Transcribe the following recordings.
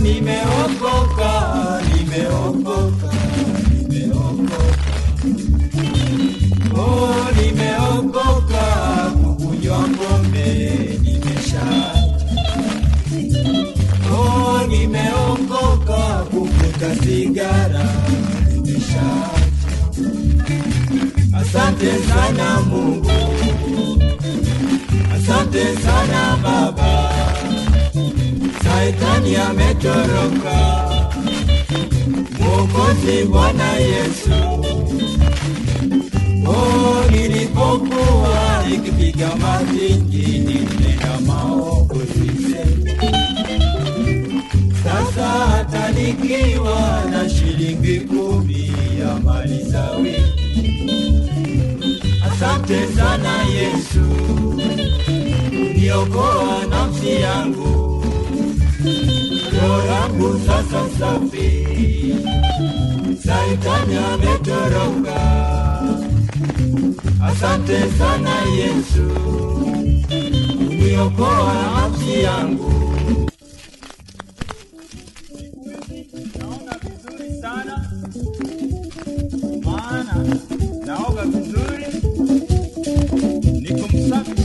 leo nimeokoka, nimeokoka, nimeokoka. Oh, nimeokoka kukunywa pombe nimeshacha. Oh, nimeokoka kuvuta sigara nimeshacha. Asante sana Mungu, asante sana Baba. Saitani ametoroka. Mwokozi Bwana Yesu, oh, nilipokuwa nikipiga mazingi nilinena maokozi sasa hata nikiwa na shilingi kumi ya mali za wiki. Asante sana Yesu, niokoa nafsi yangu, yangu sasa safi, Saitani ametoroka. Asante sana Yesu, uniokoa nafsi yangu. naona vizuri sana, maana naoga vizuri, niko msafi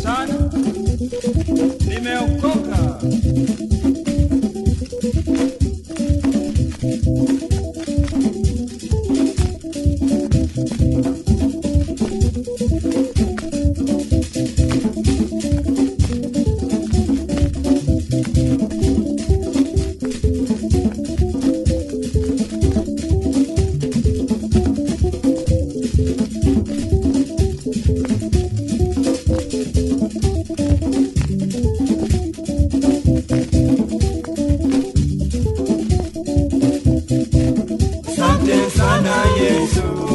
Yesu,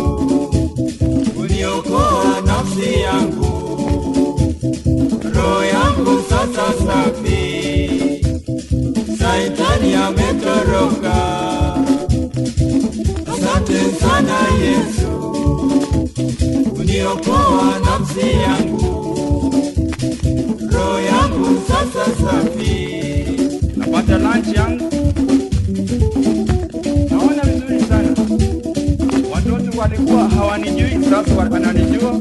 uniokoa yangu, roho yangu sasa safi, Saitani ametoroka. Asante sana Yesu, uniokoa nafsi yangu, roho yangu sasa safi. Napata lunch yangu, walikuwa hawanijui, sasa wananijua.